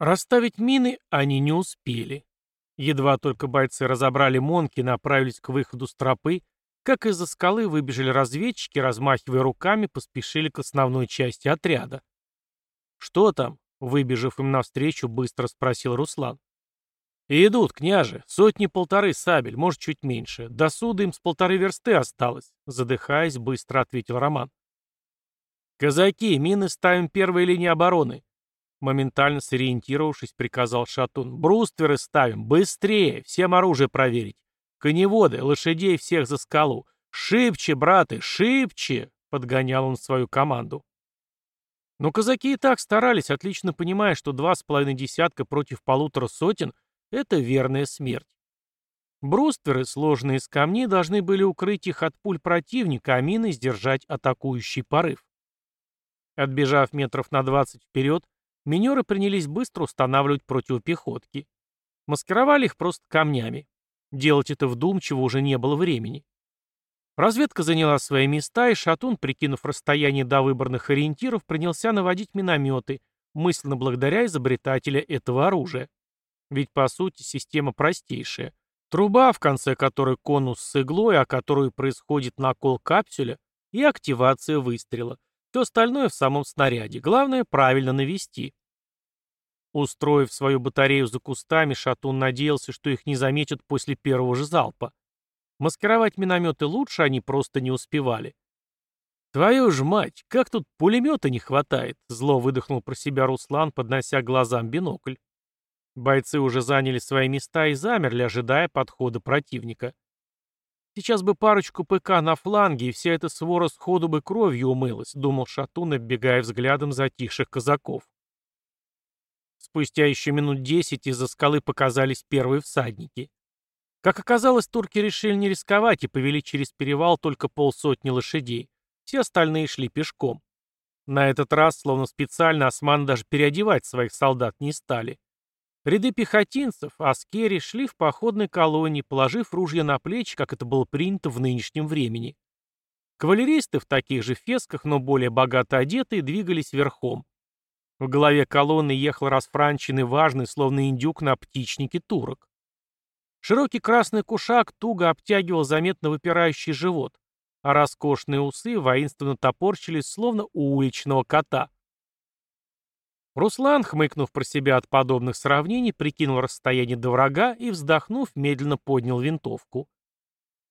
Расставить мины они не успели. Едва только бойцы разобрали монки и направились к выходу с тропы, как из-за скалы выбежали разведчики, размахивая руками, поспешили к основной части отряда. «Что там?» — выбежав им навстречу, быстро спросил Руслан. «Идут, княже. Сотни-полторы сабель, может, чуть меньше. До суда им с полторы версты осталось», — задыхаясь, быстро ответил Роман. «Казаки, мины ставим первой линии обороны. Моментально сориентировавшись, приказал Шатун. «Брустверы ставим! Быстрее! Всем оружие проверить! Коневоды, лошадей всех за скалу! Шибче, браты, шибче!» — подгонял он свою команду. Но казаки и так старались, отлично понимая, что два с половиной десятка против полутора сотен — это верная смерть. Брустверы, сложенные из камней, должны были укрыть их от пуль противника, а мины сдержать атакующий порыв. Отбежав метров на двадцать вперед, Минеры принялись быстро устанавливать противопехотки. Маскировали их просто камнями. Делать это вдумчиво уже не было времени. Разведка заняла свои места, и Шатун, прикинув расстояние до выбранных ориентиров, принялся наводить минометы, мысленно благодаря изобретателя этого оружия. Ведь, по сути, система простейшая. Труба, в конце которой конус с иглой, о которой происходит накол капсюля, и активация выстрела. Все остальное в самом снаряде. Главное — правильно навести. Устроив свою батарею за кустами, Шатун надеялся, что их не заметят после первого же залпа. Маскировать минометы лучше они просто не успевали. «Твою ж мать, как тут пулемета не хватает!» — зло выдохнул про себя Руслан, поднося глазам бинокль. Бойцы уже заняли свои места и замерли, ожидая подхода противника. Сейчас бы парочку ПК на фланге, и вся эта свора сходу бы кровью умылась, думал Шатун, оббегая взглядом затихших казаков. Спустя еще минут десять из-за скалы показались первые всадники. Как оказалось, турки решили не рисковать и повели через перевал только полсотни лошадей. Все остальные шли пешком. На этот раз, словно специально, османы даже переодевать своих солдат не стали. Ряды пехотинцев, аскери, шли в походной колонии, положив ружья на плечи, как это было принято в нынешнем времени. Кавалеристы в таких же фесках, но более богато одетые, двигались верхом. В голове колонны ехал расфранченный важный, словно индюк на птичнике турок. Широкий красный кушак туго обтягивал заметно выпирающий живот, а роскошные усы воинственно топорщились, словно у уличного кота. Руслан, хмыкнув про себя от подобных сравнений, прикинул расстояние до врага и, вздохнув, медленно поднял винтовку.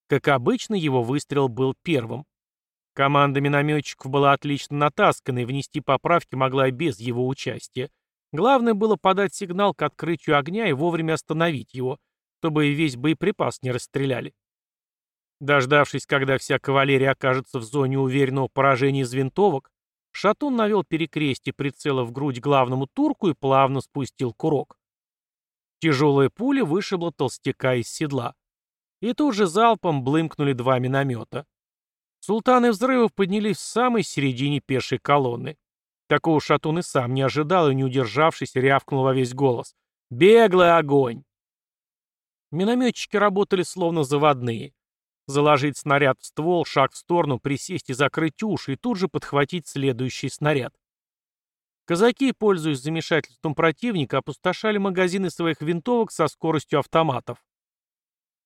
Как обычно, его выстрел был первым. Команда минометчиков была отлично натаскана и внести поправки могла и без его участия. Главное было подать сигнал к открытию огня и вовремя остановить его, чтобы весь боеприпас не расстреляли. Дождавшись, когда вся кавалерия окажется в зоне уверенного поражения из винтовок, Шатун навел перекрестие прицела в грудь главному турку и плавно спустил курок. Тяжелая пуля вышибла толстяка из седла. И тут же залпом блымкнули два миномета. Султаны взрывов поднялись в самой середине пешей колонны. Такого Шатун и сам не ожидал и, не удержавшись, рявкнул во весь голос. «Беглый огонь!» Минометчики работали словно заводные. Заложить снаряд в ствол, шаг в сторону, присесть и закрыть уши, и тут же подхватить следующий снаряд. Казаки, пользуясь замешательством противника, опустошали магазины своих винтовок со скоростью автоматов.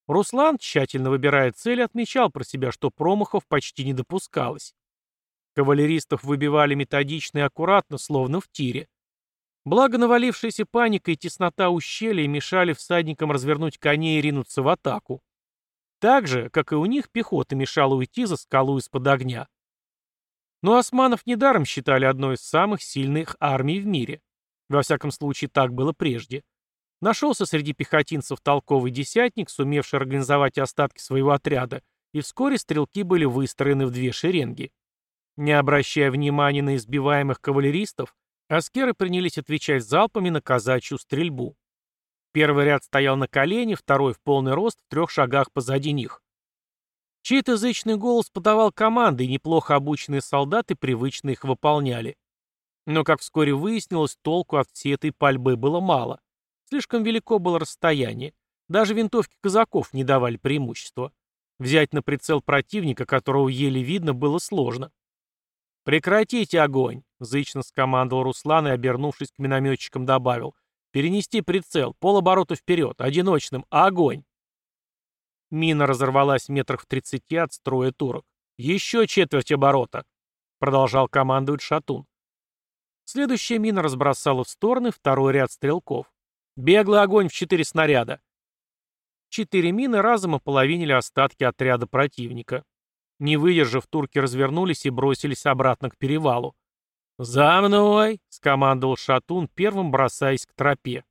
Руслан, тщательно выбирая цель, отмечал про себя, что промахов почти не допускалось. Кавалеристов выбивали методично и аккуратно, словно в тире. Благо навалившаяся паника и теснота ущелья мешали всадникам развернуть коней и ринуться в атаку. Так же, как и у них, пехота мешала уйти за скалу из-под огня. Но османов недаром считали одной из самых сильных армий в мире. Во всяком случае, так было прежде. Нашелся среди пехотинцев толковый десятник, сумевший организовать остатки своего отряда, и вскоре стрелки были выстроены в две шеренги. Не обращая внимания на избиваемых кавалеристов, аскеры принялись отвечать залпами на казачью стрельбу. Первый ряд стоял на колене, второй в полный рост в трех шагах позади них. Чей-то зычный голос подавал команды, и неплохо обученные солдаты привычно их выполняли. Но, как вскоре выяснилось, толку от всей этой пальбы было мало. Слишком велико было расстояние. Даже винтовки казаков не давали преимущества. Взять на прицел противника, которого еле видно, было сложно. «Прекратите огонь!» — зычно скомандовал Руслан и, обернувшись к минометчикам, добавил. Перенести прицел, полоборота вперед, одиночным, огонь!» Мина разорвалась метрах в тридцати от строя турок. «Еще четверть оборота!» — продолжал командовать Шатун. Следующая мина разбросала в стороны второй ряд стрелков. «Беглый огонь в четыре снаряда!» Четыре мины разом ополовинили остатки отряда противника. Не выдержав, турки развернулись и бросились обратно к перевалу. «За мной!» — скомандовал Шатун, первым бросаясь к тропе.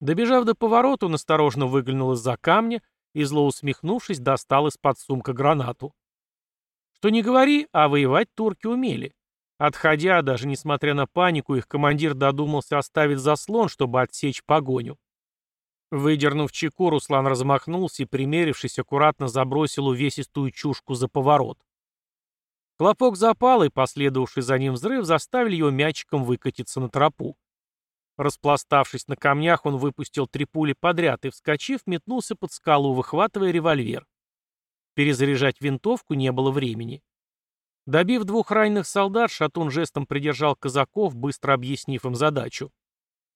Добежав до поворота, он осторожно выглянул из-за камня и, зло усмехнувшись, достал из-под сумка гранату. Что не говори, а воевать турки умели. Отходя, даже несмотря на панику, их командир додумался оставить заслон, чтобы отсечь погоню. Выдернув чеку, Руслан размахнулся и, примерившись, аккуратно забросил увесистую чушку за поворот. Хлопок запал и последовавший за ним взрыв заставили его мячиком выкатиться на тропу. Распластавшись на камнях, он выпустил три пули подряд и, вскочив, метнулся под скалу, выхватывая револьвер. Перезаряжать винтовку не было времени. Добив двух раненых солдат, Шатун жестом придержал казаков, быстро объяснив им задачу.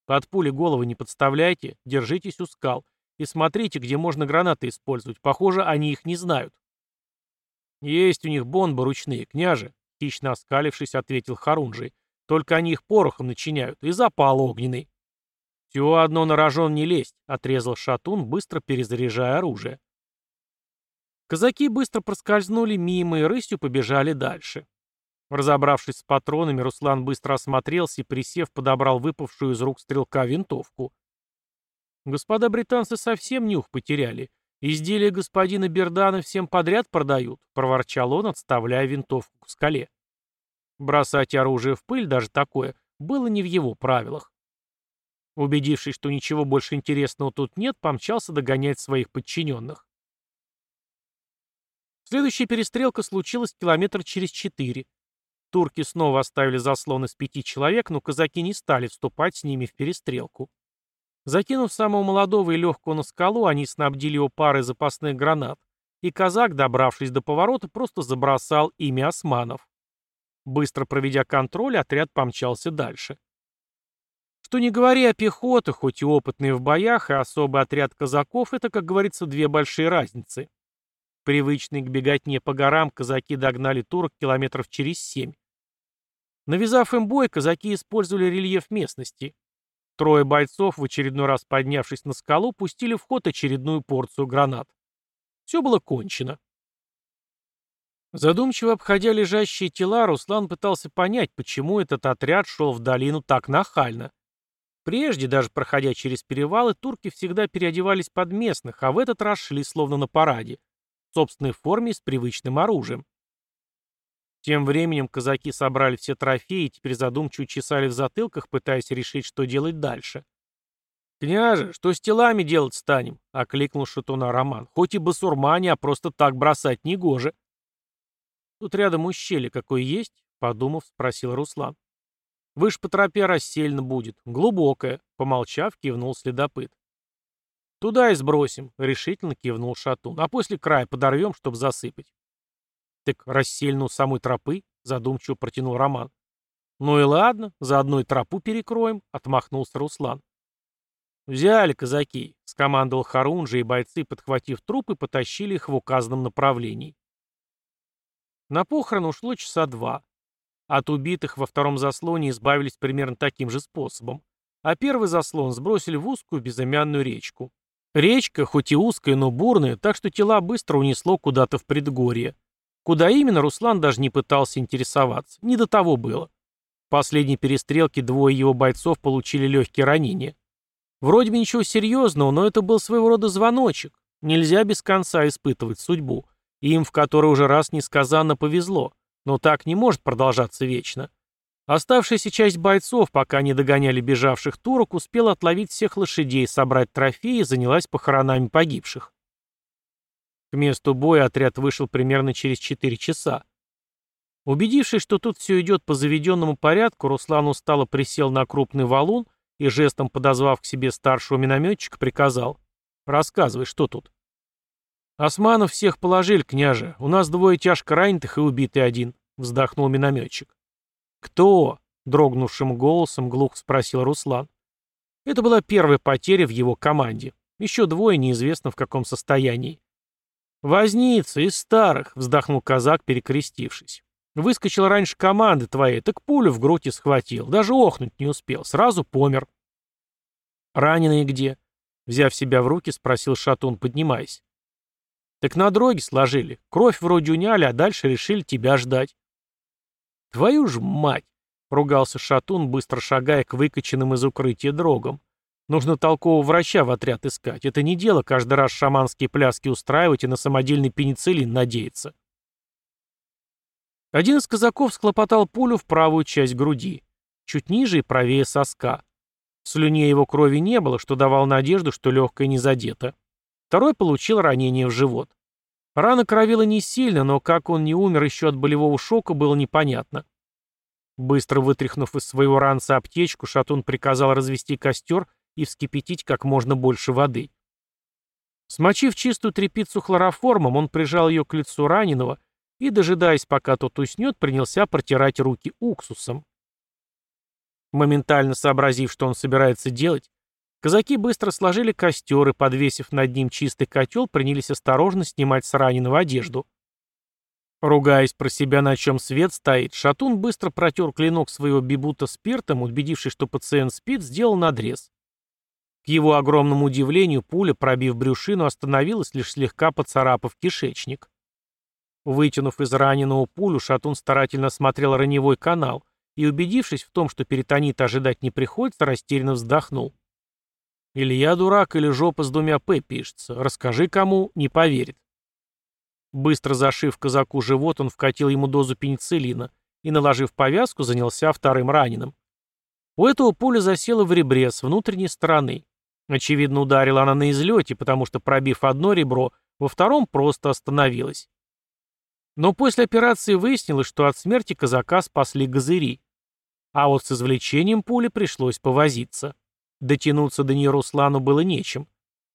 Под пули головы не подставляйте, держитесь у скал и смотрите, где можно гранаты использовать. Похоже, они их не знают. Есть у них бомбы ручные, княже, хищно оскалившись, ответил Харунжий. Только они их порохом начиняют, и запал огненный. Все одно на рожон не лезть, отрезал Шатун, быстро перезаряжая оружие. Казаки быстро проскользнули мимо и рысью побежали дальше. Разобравшись с патронами, Руслан быстро осмотрелся и, присев, подобрал выпавшую из рук стрелка винтовку. Господа британцы совсем нюх потеряли. Изделия господина Бердана всем подряд продают, проворчал он, отставляя винтовку к скале. Бросать оружие в пыль, даже такое, было не в его правилах. Убедившись, что ничего больше интересного тут нет, помчался догонять своих подчиненных. Следующая перестрелка случилась километр через четыре. Турки снова оставили заслон из пяти человек, но казаки не стали вступать с ними в перестрелку. Закинув самого молодого и легкого на скалу, они снабдили его парой запасных гранат, и казак, добравшись до поворота, просто забросал ими османов. Быстро проведя контроль, отряд помчался дальше. Что не говори о пехоте, хоть и опытные в боях, и особый отряд казаков — это, как говорится, две большие разницы. Привычные к беготне по горам, казаки догнали турок километров через семь. Навязав им бой, казаки использовали рельеф местности. Трое бойцов, в очередной раз поднявшись на скалу, пустили в ход очередную порцию гранат. Все было кончено. Задумчиво обходя лежащие тела, Руслан пытался понять, почему этот отряд шел в долину так нахально. Прежде, даже проходя через перевалы, турки всегда переодевались под местных, а в этот раз шли словно на параде собственной форме с привычным оружием. Тем временем казаки собрали все трофеи и теперь задумчиво чесали в затылках, пытаясь решить, что делать дальше. «Княже, что с телами делать станем?» — окликнул шатуна Роман. «Хоть и басурмане, а просто так бросать негоже». «Тут рядом ущелье какое есть?» — подумав, спросил Руслан. «Выше по тропе расселено будет. Глубокое», — помолчав, кивнул следопыт. «Туда и сбросим», — решительно кивнул Шатун. «А после края подорвем, чтобы засыпать». «Так рассельну у самой тропы?» — задумчиво протянул Роман. «Ну и ладно, заодно и тропу перекроем», — отмахнулся Руслан. «Взяли казаки», — скомандовал Харунжи, и бойцы, подхватив трупы, потащили их в указанном направлении. На похорон ушло часа два. От убитых во втором заслоне избавились примерно таким же способом, а первый заслон сбросили в узкую безымянную речку. Речка, хоть и узкая, но бурная, так что тела быстро унесло куда-то в предгорье. Куда именно, Руслан даже не пытался интересоваться. Не до того было. В последней перестрелке двое его бойцов получили легкие ранения. Вроде бы ничего серьезного, но это был своего рода звоночек. Нельзя без конца испытывать судьбу. Им в который уже раз несказанно повезло. Но так не может продолжаться вечно. Оставшаяся часть бойцов, пока не догоняли бежавших турок, успела отловить всех лошадей, собрать трофеи и занялась похоронами погибших. К месту боя отряд вышел примерно через 4 часа. Убедившись, что тут все идет по заведенному порядку, Руслан устало присел на крупный валун и, жестом подозвав к себе старшего минометчика, приказал «Рассказывай, что тут?» «Османов всех положили, княже. У нас двое тяжко раненых и убитый один», — вздохнул минометчик. «Кто?» — дрогнувшим голосом глухо спросил Руслан. Это была первая потеря в его команде. Еще двое неизвестно в каком состоянии. «Возница из старых», — вздохнул казак, перекрестившись. «Выскочил раньше команды твоей, так пулю в грудь и схватил. Даже охнуть не успел, сразу помер». «Раненые где?» — взяв себя в руки, спросил Шатун, поднимаясь. «Так на дороге сложили. Кровь вроде уняли, а дальше решили тебя ждать». «Твою ж мать!» — ругался Шатун, быстро шагая к выкачанным из укрытия дрогам. Нужно толкового врача в отряд искать. Это не дело каждый раз шаманские пляски устраивать и на самодельный пенициллин надеяться. Один из казаков схлопотал пулю в правую часть груди, чуть ниже и правее соска. В слюне его крови не было, что давал надежду, что легкое не задето. Второй получил ранение в живот. Рана кровила не сильно, но как он не умер еще от болевого шока, было непонятно. Быстро вытряхнув из своего ранца аптечку, Шатун приказал развести костер и вскипятить как можно больше воды. Смочив чистую тряпицу хлороформом, он прижал ее к лицу раненого и, дожидаясь, пока тот уснет, принялся протирать руки уксусом. Моментально сообразив, что он собирается делать, казаки быстро сложили костер и, подвесив над ним чистый котел, принялись осторожно снимать с раненого одежду. Ругаясь про себя, на чем свет стоит, Шатун быстро протер клинок своего бибута спиртом, убедившись, что пациент спит, сделал надрез. К его огромному удивлению, пуля, пробив брюшину, остановилась, лишь слегка поцарапав кишечник. Вытянув из раненого пулю, Шатун старательно смотрел раневой канал и, убедившись в том, что перитонит ожидать не приходится, растерянно вздохнул. «Или я дурак, или жопа с двумя «п» пишется. Расскажи кому, не поверит». Быстро зашив казаку живот, он вкатил ему дозу пенициллина и, наложив повязку, занялся вторым раненым. У этого пуля засела в ребре с внутренней стороны. Очевидно, ударила она на излете, потому что, пробив одно ребро, во втором просто остановилась. Но после операции выяснилось, что от смерти казака спасли газыри. А вот с извлечением пули пришлось повозиться. Дотянуться до нее Руслану было нечем.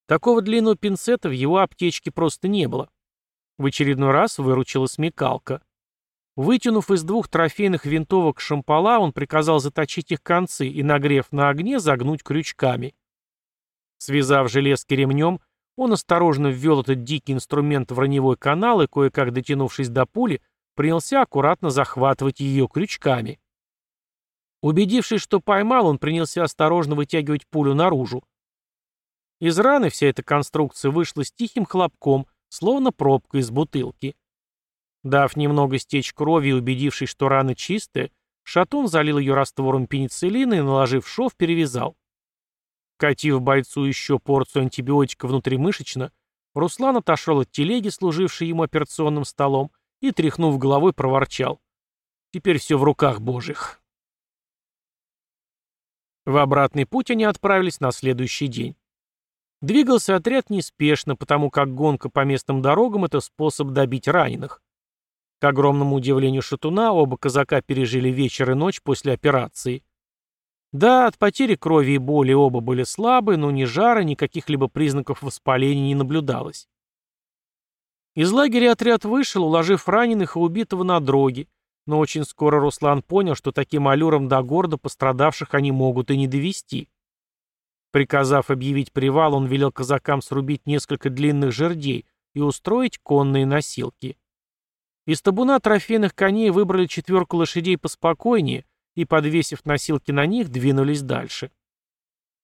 Такого длинного пинцета в его аптечке просто не было. В очередной раз выручила смекалка. Вытянув из двух трофейных винтовок шампала, он приказал заточить их концы и, нагрев на огне, загнуть крючками. Связав железки ремнем, он осторожно ввел этот дикий инструмент в раневой канал и, кое-как дотянувшись до пули, принялся аккуратно захватывать ее крючками. Убедившись, что поймал, он принялся осторожно вытягивать пулю наружу. Из раны вся эта конструкция вышла с тихим хлопком, словно пробка из бутылки. Дав немного стечь крови и убедившись, что рана чистая, Шатун залил ее раствором пенициллина и, наложив шов, перевязал. Вкатив бойцу еще порцию антибиотика внутримышечно, Руслан отошел от телеги, служившей ему операционным столом, и, тряхнув головой, проворчал. «Теперь все в руках божьих». В обратный путь они отправились на следующий день. Двигался отряд неспешно, потому как гонка по местным дорогам – это способ добить раненых. К огромному удивлению Шатуна, оба казака пережили вечер и ночь после операции. Да, от потери крови и боли оба были слабы, но ни жара, ни каких-либо признаков воспаления не наблюдалось. Из лагеря отряд вышел, уложив раненых и убитого на дроге, но очень скоро Руслан понял, что таким аллюром до города пострадавших они могут и не довести. Приказав объявить привал, он велел казакам срубить несколько длинных жердей и устроить конные носилки. Из табуна трофейных коней выбрали четверку лошадей поспокойнее, и, подвесив носилки на них, двинулись дальше.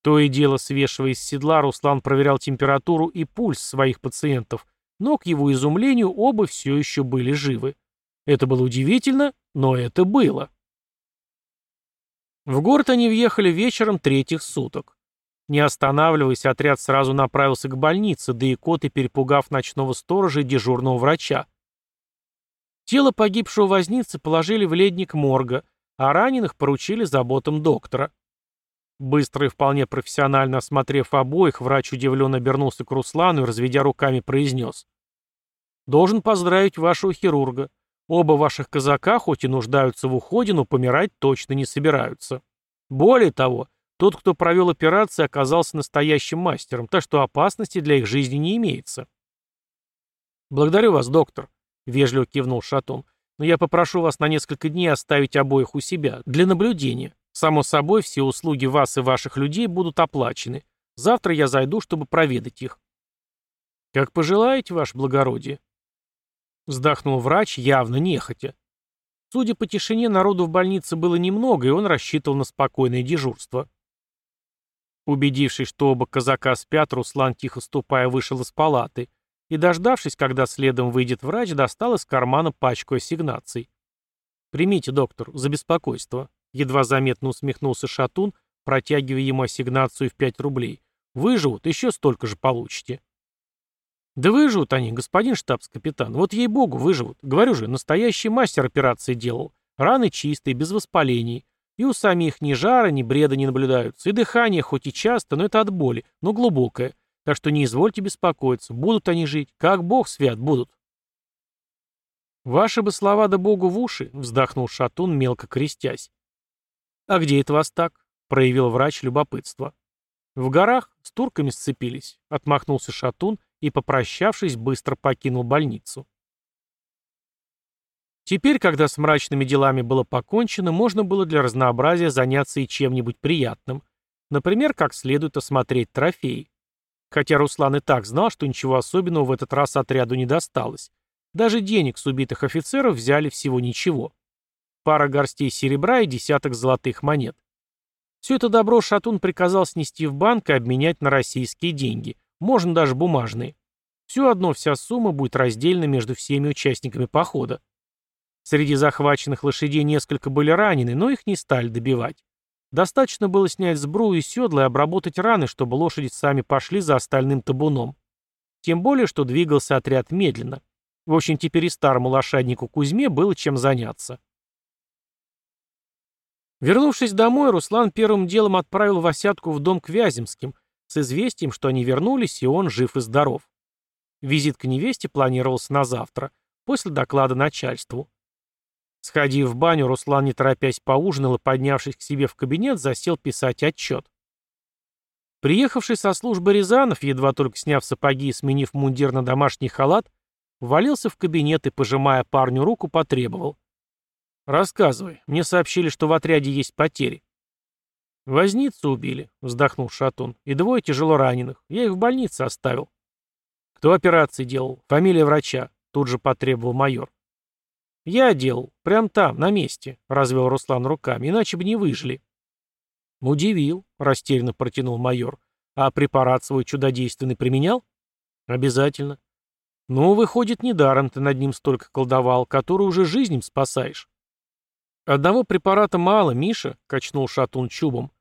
То и дело, свешиваясь с седла, Руслан проверял температуру и пульс своих пациентов, но, к его изумлению, оба все еще были живы. Это было удивительно, но это было. В город они въехали вечером третьих суток. Не останавливаясь, отряд сразу направился к больнице, да и коты, перепугав ночного сторожа и дежурного врача. Тело погибшего возницы положили в ледник морга, а раненых поручили заботам доктора. Быстро и вполне профессионально осмотрев обоих, врач удивленно обернулся к Руслану и, разведя руками, произнес. «Должен поздравить вашего хирурга. Оба ваших казака, хоть и нуждаются в уходе, но помирать точно не собираются. Более того, тот, кто провел операцию, оказался настоящим мастером, так что опасности для их жизни не имеется». «Благодарю вас, доктор», — вежливо кивнул Шатун. Но я попрошу вас на несколько дней оставить обоих у себя, для наблюдения. Само собой, все услуги вас и ваших людей будут оплачены. Завтра я зайду, чтобы проведать их. Как пожелаете, ваше благородие. Вздохнул врач, явно нехотя. Судя по тишине, народу в больнице было немного, и он рассчитывал на спокойное дежурство. Убедившись, что оба казака спят, Руслан, тихо ступая, вышел из палаты и, дождавшись, когда следом выйдет врач, достал из кармана пачку ассигнаций. «Примите, доктор, за беспокойство», — едва заметно усмехнулся Шатун, протягивая ему ассигнацию в 5 рублей. «Выживут, еще столько же получите». «Да выживут они, господин штабс-капитан, вот ей-богу, выживут. Говорю же, настоящий мастер операции делал. Раны чистые, без воспалений. И у самих ни жара, ни бреда не наблюдаются. И дыхание хоть и часто, но это от боли, но глубокое. Так что не извольте беспокоиться, будут они жить, как бог свят будут. «Ваши бы слова да богу в уши», — вздохнул Шатун, мелко крестясь. «А где это вас так?» — проявил врач любопытство. «В горах с турками сцепились», — отмахнулся Шатун и, попрощавшись, быстро покинул больницу. Теперь, когда с мрачными делами было покончено, можно было для разнообразия заняться и чем-нибудь приятным. Например, как следует осмотреть трофеи. Хотя Руслан и так знал, что ничего особенного в этот раз отряду не досталось. Даже денег с убитых офицеров взяли всего ничего. Пара горстей серебра и десяток золотых монет. Все это добро Шатун приказал снести в банк и обменять на российские деньги. Можно даже бумажные. Все одно вся сумма будет разделена между всеми участниками похода. Среди захваченных лошадей несколько были ранены, но их не стали добивать. Достаточно было снять сбрую и седла и обработать раны, чтобы лошади сами пошли за остальным табуном. Тем более, что двигался отряд медленно. В общем, теперь и старому лошаднику Кузьме было чем заняться. Вернувшись домой, Руслан первым делом отправил Васятку в дом к Вяземским с известием, что они вернулись, и он жив и здоров. Визит к невесте планировался на завтра, после доклада начальству. Сходив в баню, Руслан, не торопясь, поужинал и, поднявшись к себе в кабинет, засел писать отчет. Приехавший со службы Рязанов, едва только сняв сапоги и сменив мундир на домашний халат, ввалился в кабинет и, пожимая парню руку, потребовал. «Рассказывай. Мне сообщили, что в отряде есть потери». «Возницу убили», — вздохнул Шатун, — «и двое тяжело раненых. Я их в больнице оставил». «Кто операции делал? Фамилия врача?» — тут же потребовал майор. «Я делал. Прям там, на месте», — развел Руслан руками, — «иначе бы не выжили». «Удивил», — растерянно протянул майор. «А препарат свой чудодейственный применял?» «Обязательно». «Ну, выходит, недаром ты над ним столько колдовал, который уже жизнь спасаешь». «Одного препарата мало, Миша», — качнул шатун чубом.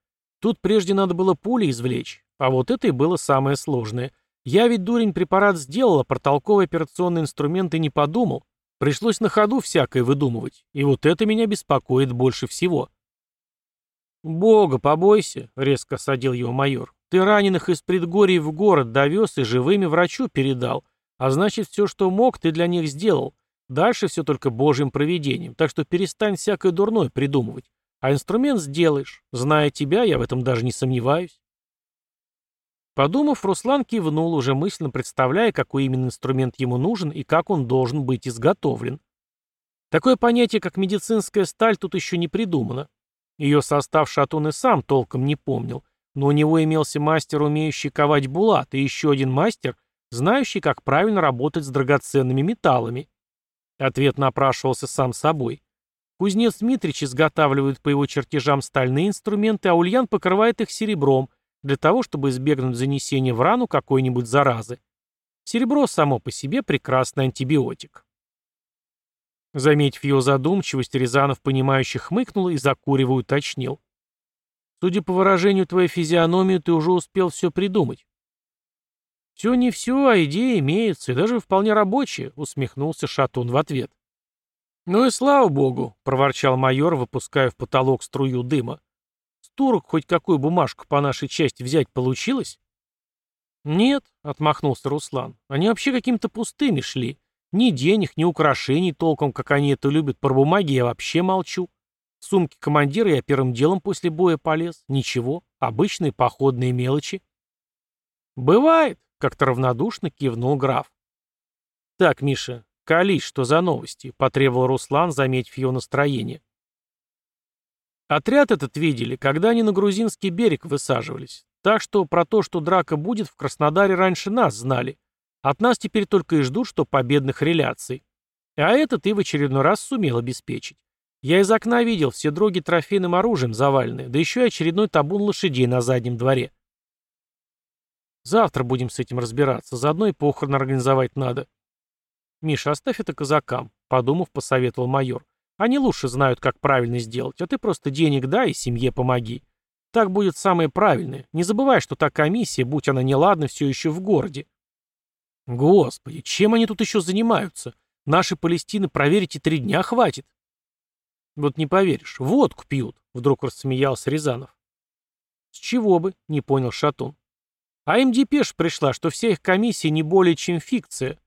«Тут прежде надо было пули извлечь, а вот это и было самое сложное. Я ведь, дурень, препарат сделал, а про толковые операционные инструменты не подумал. Пришлось на ходу всякое выдумывать, и вот это меня беспокоит больше всего. «Бога побойся», — резко осадил его майор. «Ты раненых из предгорий в город довез и живыми врачу передал, а значит, все, что мог, ты для них сделал. Дальше все только божьим провидением, так что перестань всякое дурное придумывать. А инструмент сделаешь. Зная тебя, я в этом даже не сомневаюсь». Подумав, Руслан кивнул, уже мысленно представляя, какой именно инструмент ему нужен и как он должен быть изготовлен. Такое понятие, как медицинская сталь, тут еще не придумано. Ее состав Шатун и сам толком не помнил, но у него имелся мастер, умеющий ковать булат, и еще один мастер, знающий, как правильно работать с драгоценными металлами. Ответ напрашивался сам собой. Кузнец Дмитрич изготавливает по его чертежам стальные инструменты, а Ульян покрывает их серебром, для того, чтобы избегнуть занесения в рану какой-нибудь заразы. Серебро само по себе прекрасный антибиотик. Заметив ее задумчивость, Рязанов, понимающе хмыкнул и закуривая уточнил. «Судя по выражению твоей физиономии, ты уже успел все придумать». «Все не все, а идеи имеются, и даже вполне рабочие», — усмехнулся Шатун в ответ. «Ну и слава богу», — проворчал майор, выпуская в потолок струю дыма турок хоть какую бумажку по нашей части взять получилось?» «Нет», — отмахнулся Руслан, — «они вообще каким-то пустыми шли. Ни денег, ни украшений толком, как они это любят, про бумаги я вообще молчу. В сумке командира я первым делом после боя полез. Ничего, обычные походные мелочи». «Бывает», — как-то равнодушно кивнул граф. «Так, Миша, колись, что за новости?» — потребовал Руслан, заметив его настроение. Отряд этот видели, когда они на грузинский берег высаживались. Так что про то, что драка будет, в Краснодаре раньше нас знали. От нас теперь только и ждут, что победных реляций. А это ты в очередной раз сумел обеспечить. Я из окна видел все дроги трофейным оружием завалены, да еще и очередной табун лошадей на заднем дворе. Завтра будем с этим разбираться, заодно и похорон организовать надо. Миша, оставь это казакам, подумав, посоветовал майор. Они лучше знают, как правильно сделать, а ты просто денег дай и семье помоги. Так будет самое правильное. Не забывай, что та комиссия, будь она неладна, все еще в городе. Господи, чем они тут еще занимаются? Наши Палестины проверить и три дня хватит. Вот не поверишь, водку пьют, вдруг рассмеялся Рязанов. С чего бы, не понял Шатун. А им депеш пришла, что вся их комиссия не более чем фикция.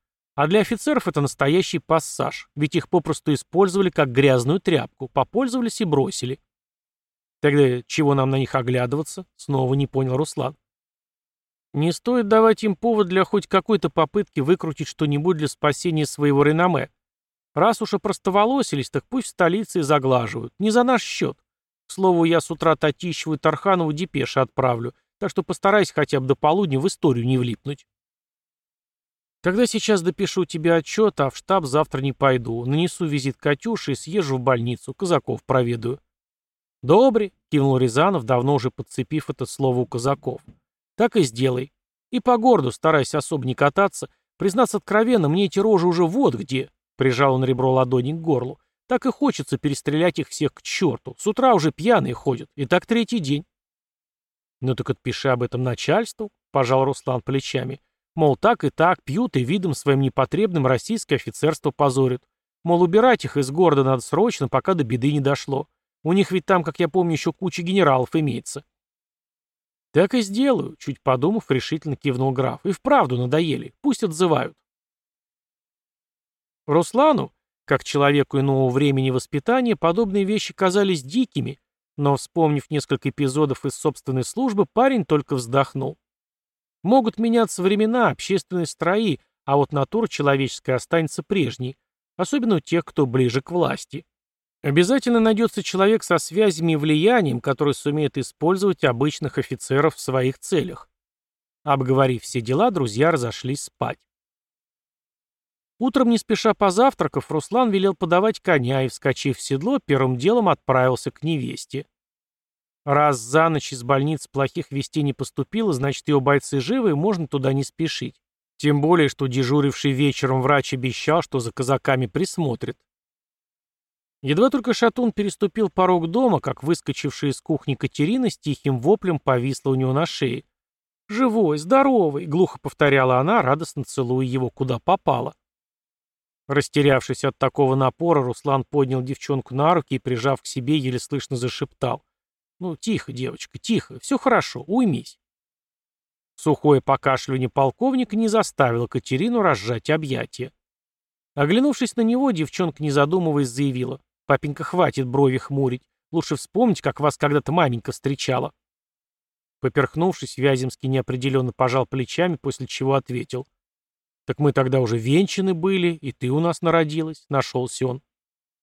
А для офицеров это настоящий пассаж, ведь их попросту использовали как грязную тряпку, попользовались и бросили. Тогда чего нам на них оглядываться? Снова не понял Руслан. Не стоит давать им повод для хоть какой-то попытки выкрутить что-нибудь для спасения своего реноме. Раз уж опростоволосились, так пусть в столице и заглаживают. Не за наш счет. К слову, я с утра Татищеву и Тарханову депеши отправлю, так что постарайся хотя бы до полудня в историю не влипнуть. Тогда сейчас допишу тебе отчет, а в штаб завтра не пойду. Нанесу визит Катюше и съезжу в больницу, казаков проведаю. «Добре», — кивнул Рязанов, давно уже подцепив это слово у казаков. «Так и сделай. И по городу старайся особо не кататься. Признаться откровенно, мне эти рожи уже вот где», — прижал он ребро ладони к горлу. «Так и хочется перестрелять их всех к черту. С утра уже пьяные ходят. И так третий день». «Ну так отпиши об этом начальству», — пожал Руслан плечами. «Мол, так и так, пьют и видом своим непотребным российское офицерство позорят. Мол, убирать их из города надо срочно, пока до беды не дошло. У них ведь там, как я помню, еще куча генералов имеется. Так и сделаю, чуть подумав, решительно кивнул граф. И вправду надоели, пусть отзывают. Руслану, как человеку иного времени воспитания, подобные вещи казались дикими, но, вспомнив несколько эпизодов из собственной службы, парень только вздохнул. Могут меняться времена, общественные строи, а вот натура человеческая останется прежней, особенно у тех, кто ближе к власти. Обязательно найдется человек со связями и влиянием, который сумеет использовать обычных офицеров в своих целях. Обговорив все дела, друзья разошлись спать. Утром, не спеша позавтракав, Руслан велел подавать коня и, вскочив в седло, первым делом отправился к невесте. Раз за ночь из больницы плохих вестей не поступило, значит, его бойцы живы, и можно туда не спешить. Тем более, что дежуривший вечером врач обещал, что за казаками присмотрит. Едва только Шатун переступил порог дома, как выскочившая из кухни Катерина с тихим воплем повисла у него на шее. «Живой, здоровый!» — глухо повторяла она, радостно целуя его, куда попало. Растерявшись от такого напора, Руслан поднял девчонку на руки и, прижав к себе, еле слышно зашептал. «Ну, тихо, девочка, тихо, все хорошо, уймись». Сухое покашливание полковника не заставило Катерину разжать объятия. Оглянувшись на него, девчонка, не задумываясь, заявила. Папенька, хватит брови хмурить. Лучше вспомнить, как вас когда-то маменька встречала. Поперхнувшись, Вяземский неопределенно пожал плечами, после чего ответил. «Так мы тогда уже венчаны были, и ты у нас народилась», — нашелся он.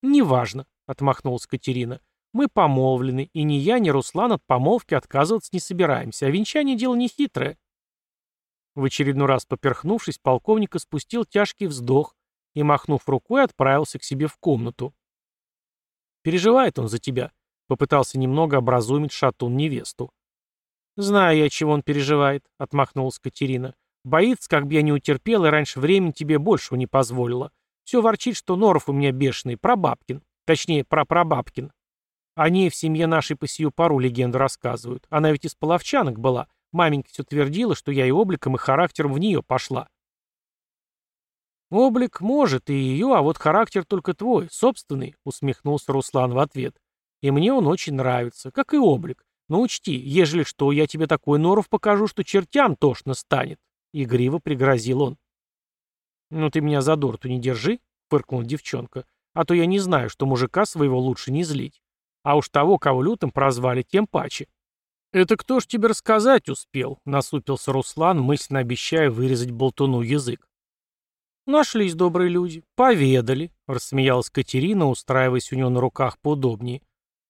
«Неважно», — отмахнулась Катерина. «Мы помолвлены, и ни я, ни Руслан от помолвки отказываться не собираемся, а венчание дело нехитрое». В очередной раз поперхнувшись, полковник спустил тяжкий вздох и, махнув рукой, отправился к себе в комнату. Переживает он за тебя», — попытался немного образумить шатун невесту. «Знаю я, чего он переживает», — отмахнулась Катерина. «Боится, как бы я не утерпел и раньше времени тебе большего не позволила. Все ворчит, что Норов у меня бешеный, прабабкин. Точнее, прапрабабкин. О ней в семье нашей по сию пару легенду рассказывают. Она ведь из половчанок была. Маменька все твердила, что я и обликом, и характером в нее пошла. «Облик может и ее, а вот характер только твой, собственный», — усмехнулся Руслан в ответ. «И мне он очень нравится, как и облик. Но учти, ежели что, я тебе такой норов покажу, что чертям тошно станет», — игриво пригрозил он. «Ну ты меня за дурту не держи», — фыркнула девчонка, «а то я не знаю, что мужика своего лучше не злить. А уж того, кого лютым прозвали, тем паче». «Это кто ж тебе рассказать успел?» — насупился Руслан, мысленно обещая вырезать болтуну язык. «Нашлись добрые люди. Поведали», — рассмеялась Катерина, устраиваясь у него на руках поудобнее.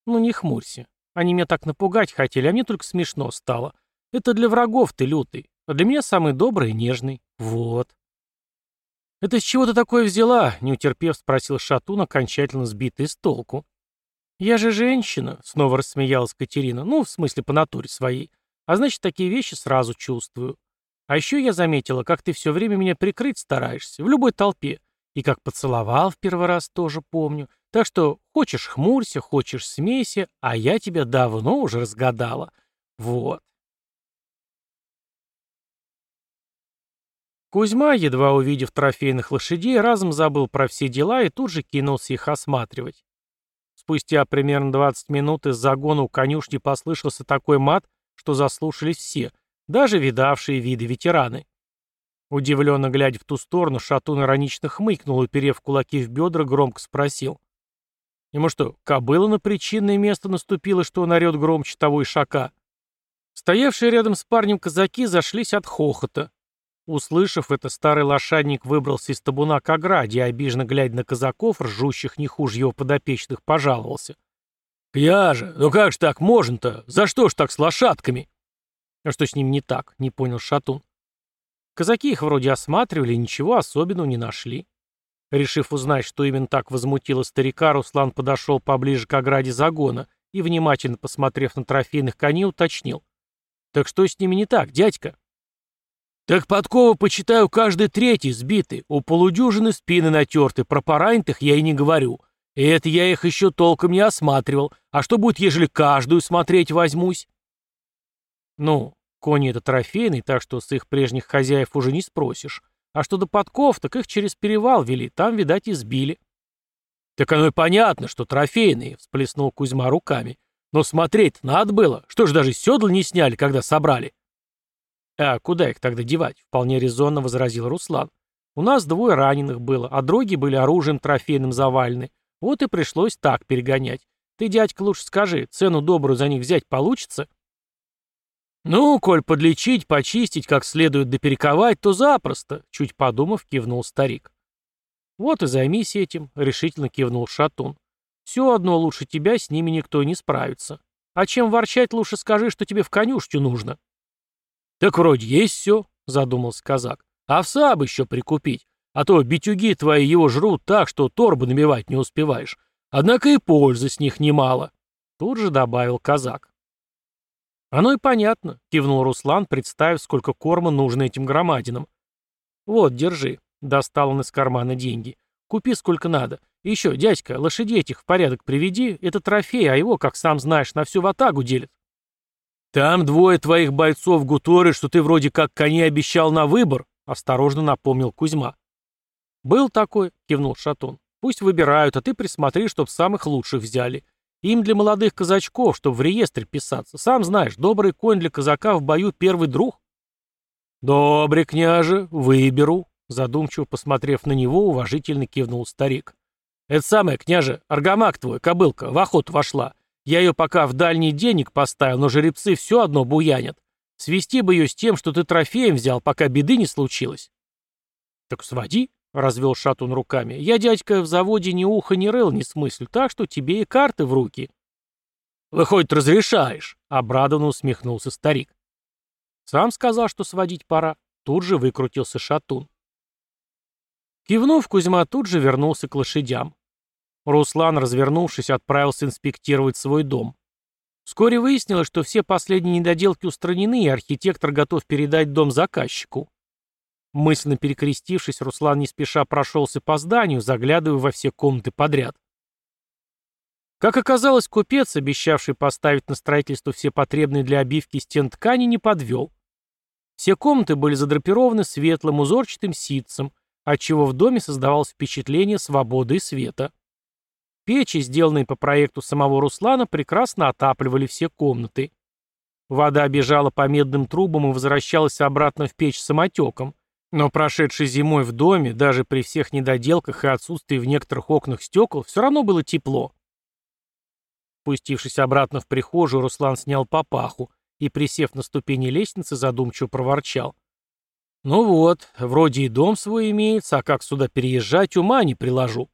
Ну не хмурься. Они меня так напугать хотели, а мне только смешно стало. Это для врагов ты лютый, а для меня самый добрый и нежный. Вот. «Это с чего ты такое взяла?» — не утерпев, спросил Шатун, окончательно сбитый с толку. «Я же женщина», — снова рассмеялась Катерина, ну, в смысле, по натуре своей. «А значит, такие вещи сразу чувствую. А еще я заметила, как ты все время меня прикрыть стараешься, в любой толпе. И как поцеловал в первый раз тоже помню. Так что хочешь хмурься, хочешь смейся, а я тебя давно уже разгадала. Вот. Кузьма, едва увидев трофейных лошадей, разом забыл про все дела и тут же кинулся их осматривать. Спустя примерно 20 минут из загона у конюшни послышался такой мат, что заслушались все, даже видавшие виды ветераны. Удивленно глядя в ту сторону, Шатун иронично хмыкнул, уперев кулаки в бедра, громко спросил. Ему что, кобыла на причинное место наступила, что он орет громче того и шака? Стоявшие рядом с парнем казаки зашлись от хохота. Услышав это, старый лошадник выбрался из табуна к ограде и, обиженно глядя на казаков, ржущих не хуже его подопечных, пожаловался. «Княже, ну как ж так можно-то? За что ж так с лошадками?» «А что с ним не так?» — не понял Шатун. Казаки их вроде осматривали, ничего особенного не нашли. Решив узнать, что именно так возмутило старика, Руслан подошел поближе к ограде загона и, внимательно посмотрев на трофейных коней, уточнил. «Так что с ними не так, дядька?» «Так подковы, почитаю, каждый третий сбиты, у полудюжины спины натерты, про поранитых я и не говорю. И это я их еще толком не осматривал. А что будет, ежели каждую смотреть возьмусь?» «Ну, кони это трофейные, так что с их прежних хозяев уже не спросишь. А что до подков, так их через перевал вели, там, видать, и сбили». «Так оно и понятно, что трофейные», — всплеснул Кузьма руками. «Но смотреть надо было. Что ж даже седла не сняли, когда собрали?» «А куда их тогда девать?» — вполне резонно возразил Руслан. «У нас двое раненых было, а дроги были оружием трофейным завалены. Вот и пришлось так перегонять. Ты, дядька, лучше скажи, цену добрую за них взять получится?» «Ну, коль подлечить, почистить, как следует да перековать, то запросто», — чуть подумав, кивнул старик. «Вот и займись этим», — решительно кивнул Шатун. «Все одно лучше тебя с ними никто не справится. А чем ворчать, лучше скажи, что тебе в конюшню нужно». «Так вроде есть все», — задумался казак. «Овса бы еще прикупить, а то битюги твои его жрут так, что торбы набивать не успеваешь. Однако и пользы с них немало», — тут же добавил казак. «Оно и понятно», — кивнул Руслан, представив, сколько корма нужно этим громадинам. «Вот, держи», — достал он из кармана деньги. «Купи сколько надо. И еще, дядька, лошадей этих в порядок приведи. Это трофей, а его, как сам знаешь, на всю ватагу делят». «Там двое твоих бойцов гуторы, что ты вроде как коней обещал на выбор», — осторожно напомнил Кузьма. «Был такой», — кивнул Шатун. «Пусть выбирают, а ты присмотри, чтоб самых лучших взяли. Им для молодых казачков, чтобы в реестре писаться. Сам знаешь, добрый конь для казака в бою первый друг». «Добрый, княже, выберу», — задумчиво посмотрев на него, уважительно кивнул старик. «Это самое, княже, аргамак твой, кобылка, в охоту вошла. Я ее пока в дальний денег поставил, но жеребцы все одно буянят. Свести бы ее с тем, что ты трофеем взял, пока беды не случилось. Так своди, — развел Шатун руками. Я, дядька, в заводе ни уха, ни рыл не смыслю, так что тебе и карты в руки. Выходит, разрешаешь, — обрадованно усмехнулся старик. Сам сказал, что сводить пора. Тут же выкрутился Шатун. Кивнув, Кузьма тут же вернулся к лошадям. Руслан, развернувшись, отправился инспектировать свой дом. Вскоре выяснилось, что все последние недоделки устранены, и архитектор готов передать дом заказчику. Мысленно перекрестившись, Руслан не спеша прошелся по зданию, заглядывая во все комнаты подряд. Как оказалось, купец, обещавший поставить на строительство все потребные для обивки стен ткани, не подвел. Все комнаты были задрапированы светлым узорчатым ситцем, отчего в доме создавалось впечатление свободы и света. Печи, сделанные по проекту самого Руслана, прекрасно отапливали все комнаты. Вода бежала по медным трубам и возвращалась обратно в печь самотеком. Но прошедшей зимой в доме, даже при всех недоделках и отсутствии в некоторых окнах стекол, все равно было тепло. Спустившись обратно в прихожую, Руслан снял папаху и, присев на ступени лестницы, задумчиво проворчал. «Ну вот, вроде и дом свой имеется, а как сюда переезжать, ума не приложу».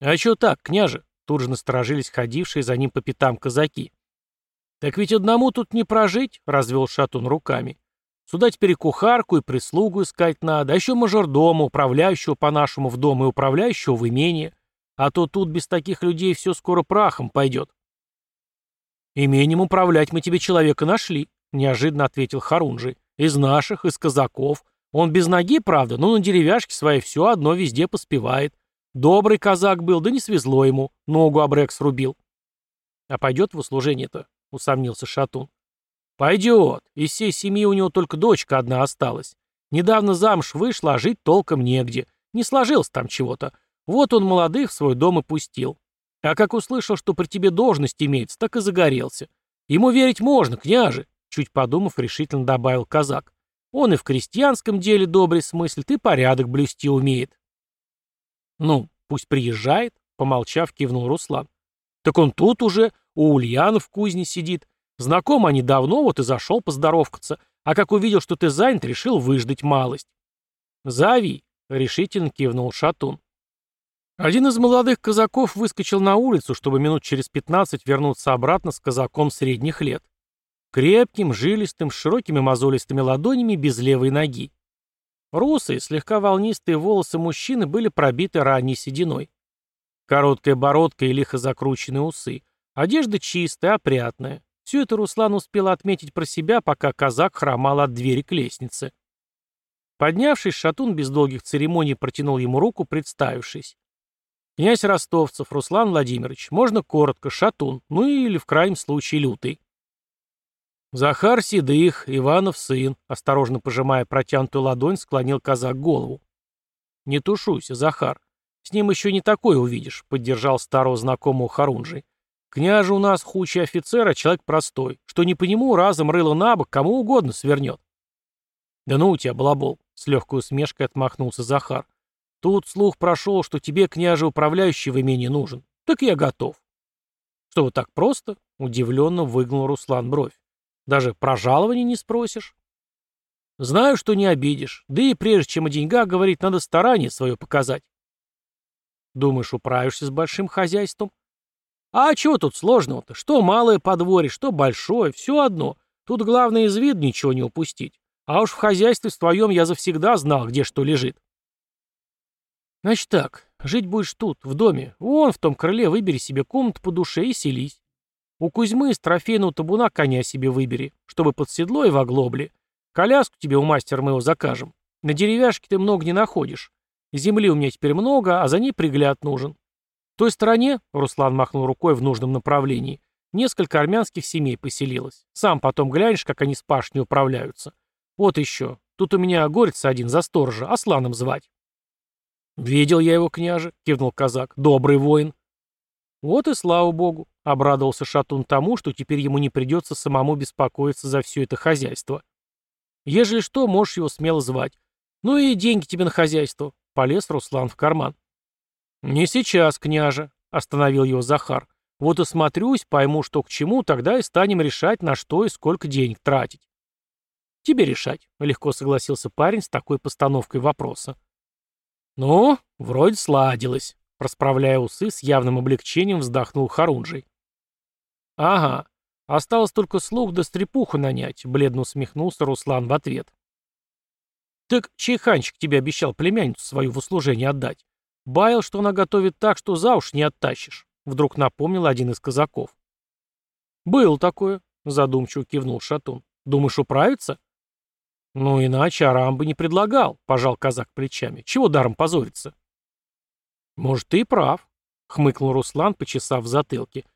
«А чё так, княже?» Тут же насторожились ходившие за ним по пятам казаки. «Так ведь одному тут не прожить», — развел Шатун руками. «Сюда теперь и кухарку, и прислугу искать надо, а еще мажордома, управляющего по-нашему в дом и управляющего в имение. А то тут без таких людей все скоро прахом пойдет». «Имением управлять мы тебе человека нашли», — неожиданно ответил Харунжий. «Из наших, из казаков. Он без ноги, правда, но на деревяшке своей все одно везде поспевает. Добрый казак был, да не свезло ему, ногу обрек срубил». «А пойдет в услужение-то?» — усомнился Шатун. «Пойдет. Из всей семьи у него только дочка одна осталась. Недавно замуж вышла, а жить толком негде. Не сложилось там чего-то. Вот он молодых в свой дом и пустил. А как услышал, что при тебе должность имеется, так и загорелся. Ему верить можно, княже, чуть подумав, решительно добавил казак. Он и в крестьянском деле добрый смысл, ты порядок блюсти умеет. Ну, пусть приезжает, помолчав, кивнул Руслан. Так он тут уже, у Ульяна в кузне сидит. Знаком они давно, вот и зашел поздоровкаться. А как увидел, что ты занят, решил выждать малость. «Зови», — решительно кивнул Шатун. Один из молодых казаков выскочил на улицу, чтобы минут через пятнадцать вернуться обратно с казаком средних лет. Крепким, жилистым, с широкими мозолистыми ладонями, без левой ноги. Русые, слегка волнистые волосы мужчины были пробиты ранней сединой. Короткая бородка и лихо закрученные усы. Одежда чистая, опрятная. Все это Руслан успел отметить про себя, пока казак хромал от двери к лестнице. Поднявшись, Шатун без долгих церемоний протянул ему руку, представившись. Князь Ростовцев Руслан Владимирович, можно коротко, Шатун, ну или в крайнем случае Лютый. Захар Седых, Иванов сын, осторожно пожимая протянутую ладонь, склонил казак голову. Не тушуйся, Захар. С ним еще не такое увидишь, поддержал старого знакомого Харунжий. Княже у нас хучий офицер, а человек простой, что не по нему разом рыло на бок, кому угодно свернет. Да ну у тебя, балабол, с легкой усмешкой отмахнулся Захар. Тут слух прошел, что тебе, княже, управляющий в имении нужен. Так я готов. Что вот так просто? Удивленно выгнул Руслан бровь. Даже про жалование не спросишь? Знаю, что не обидишь. Да и прежде чем о деньгах говорить, надо старание свое показать. Думаешь, управишься с большим хозяйством? А чего тут сложного-то? Что малое подворье, что большое, все одно. Тут главное из виду ничего не упустить. А уж в хозяйстве своем я завсегда знал, где что лежит. Значит так, жить будешь тут, в доме. Вон в том крыле выбери себе комнату по душе и селись. У Кузьмы из трофейного табуна коня себе выбери, чтобы под седло и в оглобле. Коляску тебе у мастера моего закажем. На деревяшке ты много не находишь. Земли у меня теперь много, а за ней пригляд нужен. В той стороне, Руслан махнул рукой в нужном направлении, несколько армянских семей поселилось. Сам потом глянешь, как они с пашней управляются. Вот еще. Тут у меня горец один за сторожа, Асланом звать. «Видел я его, княже», — кивнул казак. «Добрый воин». «Вот и слава богу», — обрадовался Шатун тому, что теперь ему не придется самому беспокоиться за все это хозяйство. «Ежели что, можешь его смело звать. Ну и деньги тебе на хозяйство», — полез Руслан в карман. «Не сейчас, княже», — остановил его Захар. «Вот и смотрюсь, пойму, что к чему, тогда и станем решать, на что и сколько денег тратить». «Тебе решать», — легко согласился парень с такой постановкой вопроса. «Ну, вроде сладилось», — расправляя усы, с явным облегчением вздохнул Харунжий. «Ага, осталось только слух да стрепуху нанять», — бледно усмехнулся Руслан в ответ. «Так чайханчик тебе обещал племянницу свою в услужение отдать. Баял, что она готовит так, что за уж не оттащишь», — вдруг напомнил один из казаков. «Был такое», — задумчиво кивнул Шатун. «Думаешь, управиться?» «Ну, иначе Арам бы не предлагал», — пожал казак плечами. «Чего даром позориться?» «Может, ты и прав», — хмыкнул Руслан, почесав в затылке.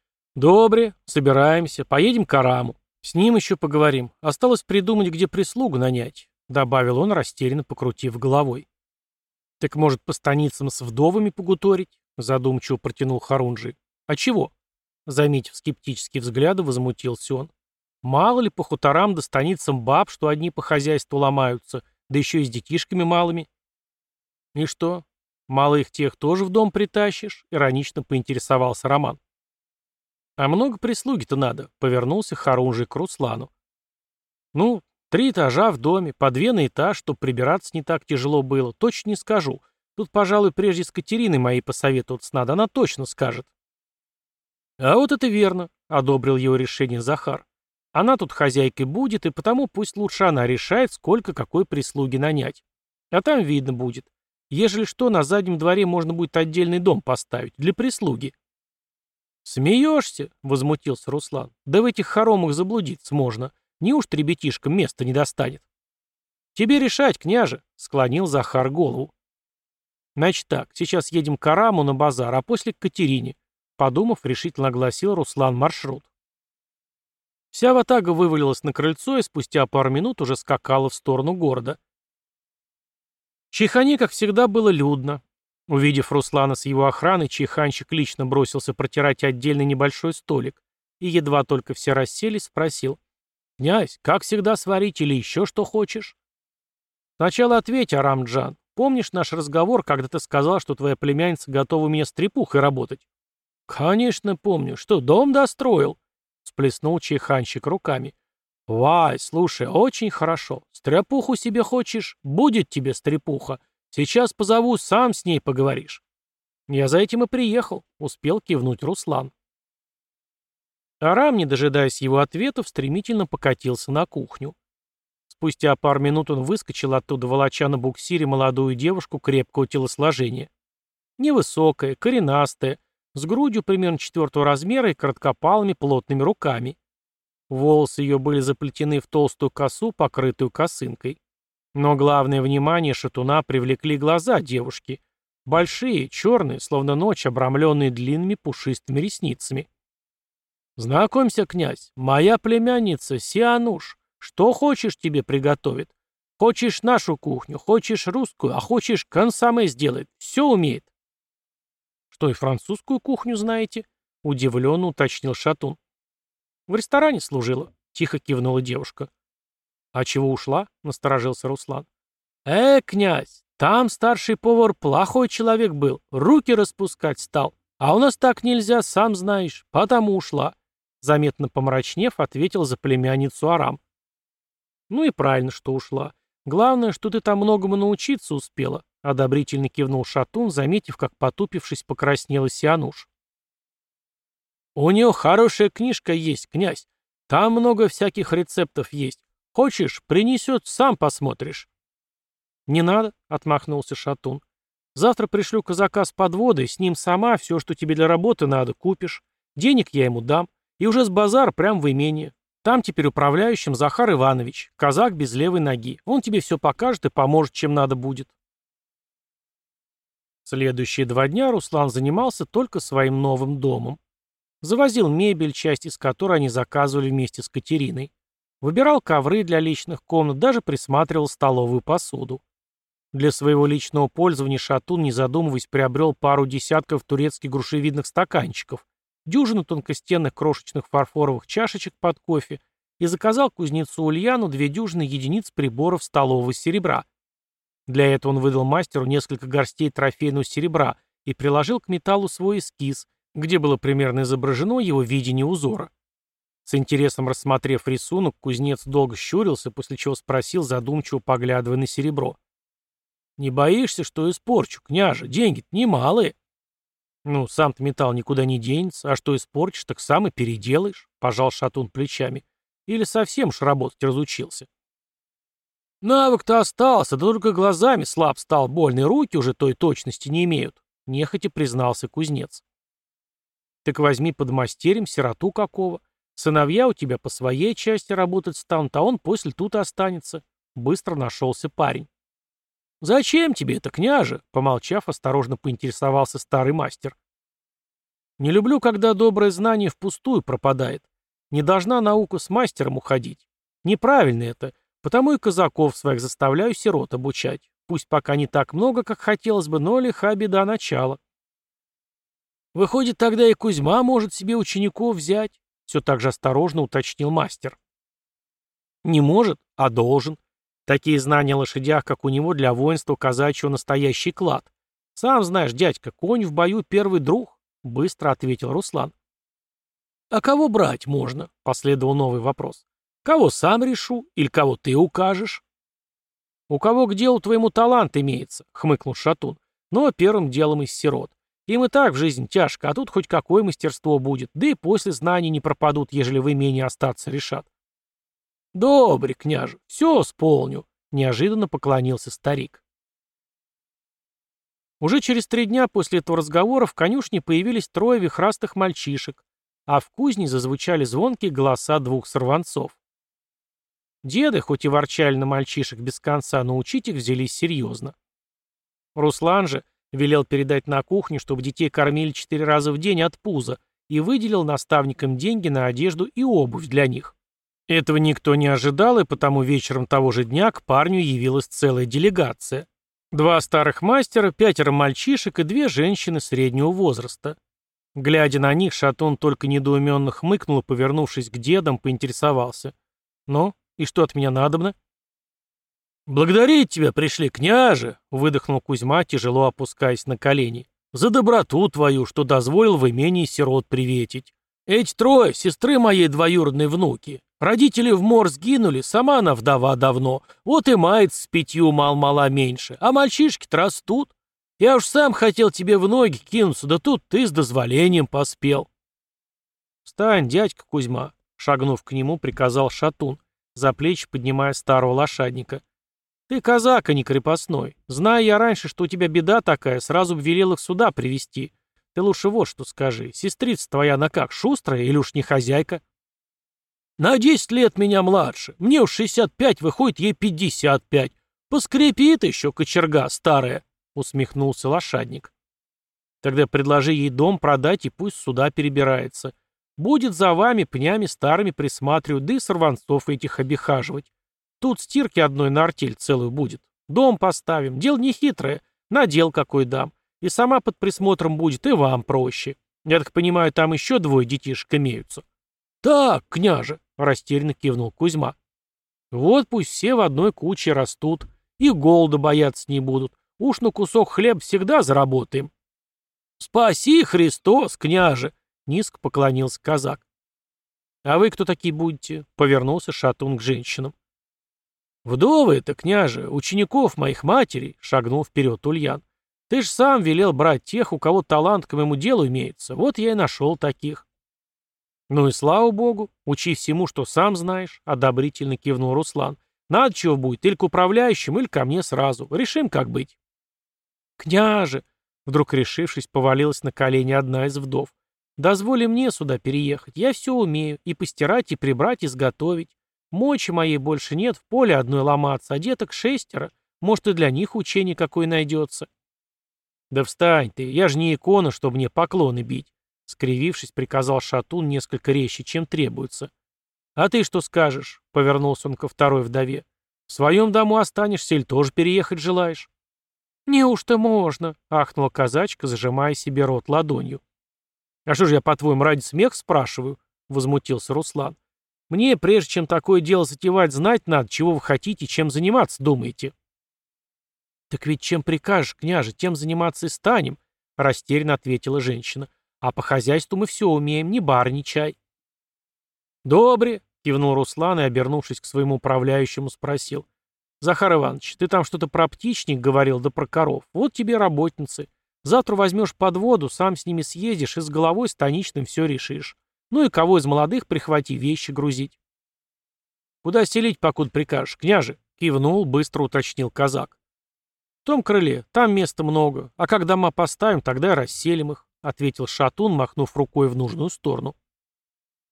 «Добре, собираемся, поедем к Араму. С ним еще поговорим. Осталось придумать, где прислугу нанять», — добавил он, растерянно покрутив головой. «Так, может, по станицам с вдовами погуторить?» — задумчиво протянул Харунжи. «А чего?» — заметив скептический взгляд, возмутился он. Мало ли по хуторам да станицам баб, что одни по хозяйству ломаются, да еще и с детишками малыми. И что, мало их тех тоже в дом притащишь? Иронично поинтересовался Роман. А много прислуги-то надо, повернулся Харунжий к Руслану. Ну, три этажа в доме, по две на этаж, чтоб прибираться не так тяжело было, точно не скажу. Тут, пожалуй, прежде с Катериной моей посоветоваться надо, она точно скажет. А вот это верно, одобрил его решение Захар. Она тут хозяйкой будет, и потому пусть лучше она решает, сколько какой прислуги нанять. А там видно будет. Ежели что, на заднем дворе можно будет отдельный дом поставить, для прислуги. «Смеешься?» — возмутился Руслан. «Да в этих хоромах заблудиться можно. Неужто ребятишкам места не достанет?» «Тебе решать, княже», — склонил Захар голову. «Значит так, сейчас едем к Араму на базар, а после к Катерине», — подумав, решительно огласил Руслан маршрут. Вся ватага вывалилась на крыльцо и спустя пару минут уже скакала в сторону города. В Чайхане, как всегда, было людно. Увидев Руслана с его охраной, чайханщик лично бросился протирать отдельный небольшой столик и, едва только все расселись, спросил. «Князь, как всегда сварить или еще что хочешь?» «Сначала ответь, Арамджан. Помнишь наш разговор, когда ты сказал, что твоя племянница готова у меня с трепухой работать?» «Конечно помню. Что, дом достроил?» Сплеснул чайханщик руками. «Вай, слушай, очень хорошо. Стряпуху себе хочешь? Будет тебе стряпуха. Сейчас позову, сам с ней поговоришь». «Я за этим и приехал», — успел кивнуть Руслан. Арам, не дожидаясь его ответов, стремительно покатился на кухню. Спустя пару минут он выскочил оттуда, волоча на буксире молодую девушку крепкого телосложения. Невысокая, коренастая, с грудью примерно четвертого размера и короткопалыми плотными руками. Волосы ее были заплетены в толстую косу, покрытую косынкой. Но главное внимание шатуна привлекли глаза девушки. Большие, черные, словно ночь, обрамленные длинными пушистыми ресницами. «Знакомься, князь, моя племянница Сиануш. Что хочешь тебе приготовит? Хочешь нашу кухню, хочешь русскую, а хочешь консоме сделает. Все умеет». «Что, и французскую кухню знаете?» — удивленно уточнил Шатун. «В ресторане служила», — тихо кивнула девушка. «А чего ушла?» — насторожился Руслан. «Э, князь, там старший повар плохой человек был, руки распускать стал. А у нас так нельзя, сам знаешь, потому ушла», — заметно помрачнев, ответил за племянницу Арам. «Ну и правильно, что ушла. Главное, что ты там многому научиться успела. — одобрительно кивнул Шатун, заметив, как потупившись покраснела Сиануш. «У нее хорошая книжка есть, князь. Там много всяких рецептов есть. Хочешь, принесет, сам посмотришь». «Не надо», — отмахнулся Шатун. «Завтра пришлю казака с подводой, с ним сама все, что тебе для работы надо, купишь. Денег я ему дам. И уже с базар прям в имение. Там теперь управляющим Захар Иванович, казак без левой ноги. Он тебе все покажет и поможет, чем надо будет». Следующие два дня Руслан занимался только своим новым домом. Завозил мебель, часть из которой они заказывали вместе с Катериной. Выбирал ковры для личных комнат, даже присматривал столовую посуду. Для своего личного пользования Шатун, не задумываясь, приобрел пару десятков турецких грушевидных стаканчиков, дюжину тонкостенных крошечных фарфоровых чашечек под кофе и заказал кузнецу Ульяну две дюжины единиц приборов столового серебра. Для этого он выдал мастеру несколько горстей трофейного серебра и приложил к металлу свой эскиз, где было примерно изображено его видение узора. С интересом рассмотрев рисунок, кузнец долго щурился, после чего спросил, задумчиво поглядывая на серебро. «Не боишься, что испорчу, княже? Деньги-то немалые». «Ну, сам-то металл никуда не денется, а что испорчишь, так сам и переделаешь», — пожал Шатун плечами. «Или совсем уж работать разучился». «Навык-то остался, да только глазами слаб стал, больные руки уже той точности не имеют», — нехотя признался кузнец. «Так возьми под мастерем сироту какого. Сыновья у тебя по своей части работать станут, а он после тут останется», — быстро нашелся парень. «Зачем тебе это, княже?» — помолчав, осторожно поинтересовался старый мастер. «Не люблю, когда доброе знание впустую пропадает. Не должна наука с мастером уходить. Неправильно это. Потому и казаков своих заставляю сирот обучать. Пусть пока не так много, как хотелось бы, но лиха беда начала. Выходит, тогда и Кузьма может себе учеников взять, все так же осторожно уточнил мастер. Не может, а должен. Такие знания о лошадях, как у него, для воинства казачьего настоящий клад. Сам знаешь, дядька, конь в бою первый друг, быстро ответил Руслан. А кого брать можно? Последовал новый вопрос. Кого сам решу, или кого ты укажешь? У кого к делу твоему талант имеется, хмыкнул Шатун. Но первым делом из сирот. Им и так в жизнь тяжко, а тут хоть какое мастерство будет, да и после знаний не пропадут, ежели в имении остаться решат. Добрый, княже, все сполню, неожиданно поклонился старик. Уже через три дня после этого разговора в конюшне появились трое вихрастых мальчишек, а в кузне зазвучали звонкие голоса двух сорванцов. Деды, хоть и ворчали на мальчишек без конца, но учить их взялись серьезно. Руслан же велел передать на кухню, чтобы детей кормили четыре раза в день от пуза, и выделил наставникам деньги на одежду и обувь для них. Этого никто не ожидал, и потому вечером того же дня к парню явилась целая делегация. Два старых мастера, пятеро мальчишек и две женщины среднего возраста. Глядя на них, Шатун только недоуменно хмыкнул и, повернувшись к дедам, поинтересовался. «Ну, и что от меня надобно?» «Благодарить тебя пришли, княже!» — выдохнул Кузьма, тяжело опускаясь на колени. «За доброту твою, что дозволил в имении сирот приветить. Эти трое — сестры моей двоюродной внуки. Родители в мор сгинули, сама она вдова давно. Вот и мает с пятью мал-мала меньше. А мальчишки-то растут. Я уж сам хотел тебе в ноги кинуться, да тут ты с дозволением поспел. «Встань, дядька Кузьма», — шагнув к нему, приказал Шатун, за плечи поднимая старого лошадника. «Ты казак, а не крепостной. Зная я раньше, что у тебя беда такая, сразу б велел их сюда привести. Ты лучше вот что скажи. Сестрица твоя на как, шустрая или уж не хозяйка?» На десять лет меня младше. Мне уж шестьдесят пять, выходит ей пятьдесят пять. Поскрипит еще кочерга старая, — усмехнулся лошадник. Тогда предложи ей дом продать и пусть сюда перебирается. Будет за вами пнями старыми присматривать, да и сорванцов этих обихаживать. Тут стирки одной на артель целую будет. Дом поставим, дело нехитрое, надел какой дам. И сама под присмотром будет, и вам проще. Я так понимаю, там еще двое детишек имеются. Так, княже, Растерянно кивнул Кузьма. Вот пусть все в одной куче растут. И голода бояться не будут. Уж на кусок хлеба всегда заработаем. Спаси, Христос, княже! Низко поклонился казак. «А вы кто такие будете?» — повернулся Шатун к женщинам. «Вдовы это, княже, учеников моих матерей», — шагнул вперед Ульян. «Ты ж сам велел брать тех, у кого талант к моему делу имеется. Вот я и нашел таких». «Ну и слава богу, учи всему, что сам знаешь», — одобрительно кивнул Руслан. «Надо чего будет, или к управляющим, или ко мне сразу. Решим, как быть». «Княже!» — вдруг решившись, повалилась на колени одна из вдов. «Дозволи мне сюда переехать. Я все умею. И постирать, и прибрать, и сготовить. Мочи моей больше нет, в поле одной ломаться, а деток шестеро. Может, и для них учение какое найдется». «Да встань ты, я же не икона, чтобы мне поклоны бить. Скривившись, приказал Шатун несколько резче, чем требуется. «А ты что скажешь?» — повернулся он ко второй вдове. «В своем дому останешься или тоже переехать желаешь?» «Неужто можно?» — ахнула казачка, зажимая себе рот ладонью. «А что же я, по-твоему, ради смех спрашиваю?» — возмутился Руслан. «Мне, прежде чем такое дело затевать, знать надо, чего вы хотите, чем заниматься думаете». «Так ведь чем прикажешь, княже, тем заниматься и станем», — растерянно ответила женщина. А по хозяйству мы все умеем, ни бар, ни чай. Добре, кивнул Руслан и, обернувшись к своему управляющему, спросил. Захар Иванович, ты там что-то про птичник говорил, да про коров. Вот тебе работницы. Завтра возьмешь под воду, сам с ними съездишь и с головой станичным все решишь. Ну и кого из молодых прихвати вещи грузить. Куда селить, покуда прикажешь, княже? Кивнул, быстро уточнил казак. В том крыле, там места много, а как дома поставим, тогда расселим их. — ответил Шатун, махнув рукой в нужную сторону.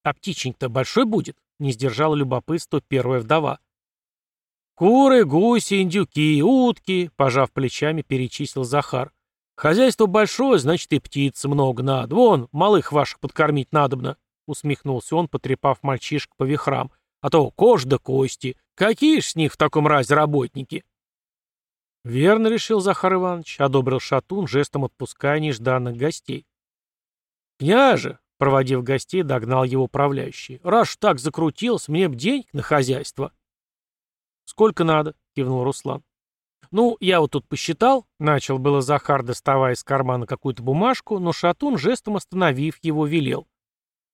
«А птичник-то большой будет?» — не сдержала любопытство первая вдова. «Куры, гуси, индюки, утки», — пожав плечами, перечислил Захар. «Хозяйство большое, значит, и птиц много надо. Вон, малых ваших подкормить надобно», — усмехнулся он, потрепав мальчишек по вихрам. «А то кож да кости. Какие ж с них в таком разе работники?» «Верно решил Захар Иванович», — одобрил Шатун, жестом отпуская нежданных гостей. «Княже», — проводив гостей, догнал его управляющий, — «раз так закрутился, мне б денег на хозяйство». «Сколько надо?» — кивнул Руслан. «Ну, я вот тут посчитал», — начал было Захар, доставая из кармана какую-то бумажку, но Шатун, жестом остановив его, велел.